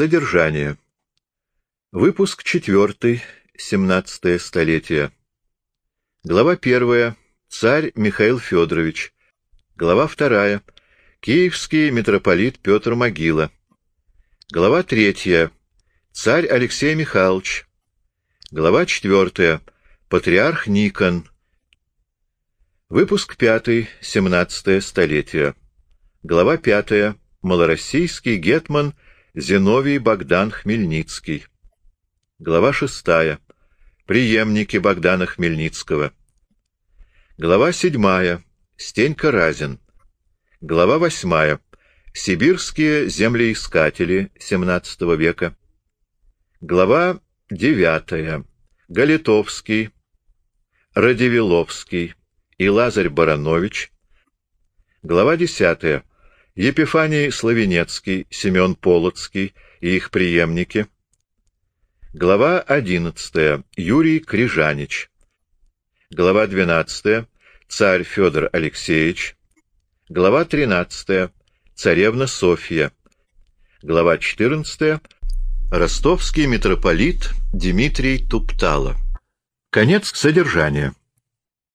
Содержание. Выпуск 4, 17 столетие. Глава 1. Царь Михаил Федорович. Глава 2. Киевский митрополит Петр Могила. Глава 3. Царь Алексей Михайлович. Глава 4. Патриарх Никон. Выпуск 5. 17 столетие. Глава 5. Малороссийский гетман Зиновий Богдан Хмельницкий. Глава 6. Приемники Богдана Хмельницкого. Глава 7. Стенька Разин. Глава 8. Сибирские землеискатели XVII века. Глава 9. Галитовский, Радивиловский и Лазарь Баранович. Глава 10. Епифаний Славенецкий, Семен Полоцкий и их преемники. Глава 11. Юрий Крижанич. Глава 12. Царь Федор Алексеевич. Глава 13. Царевна Софья. Глава 14. Ростовский митрополит Дмитрий Туптало. Конец содержания.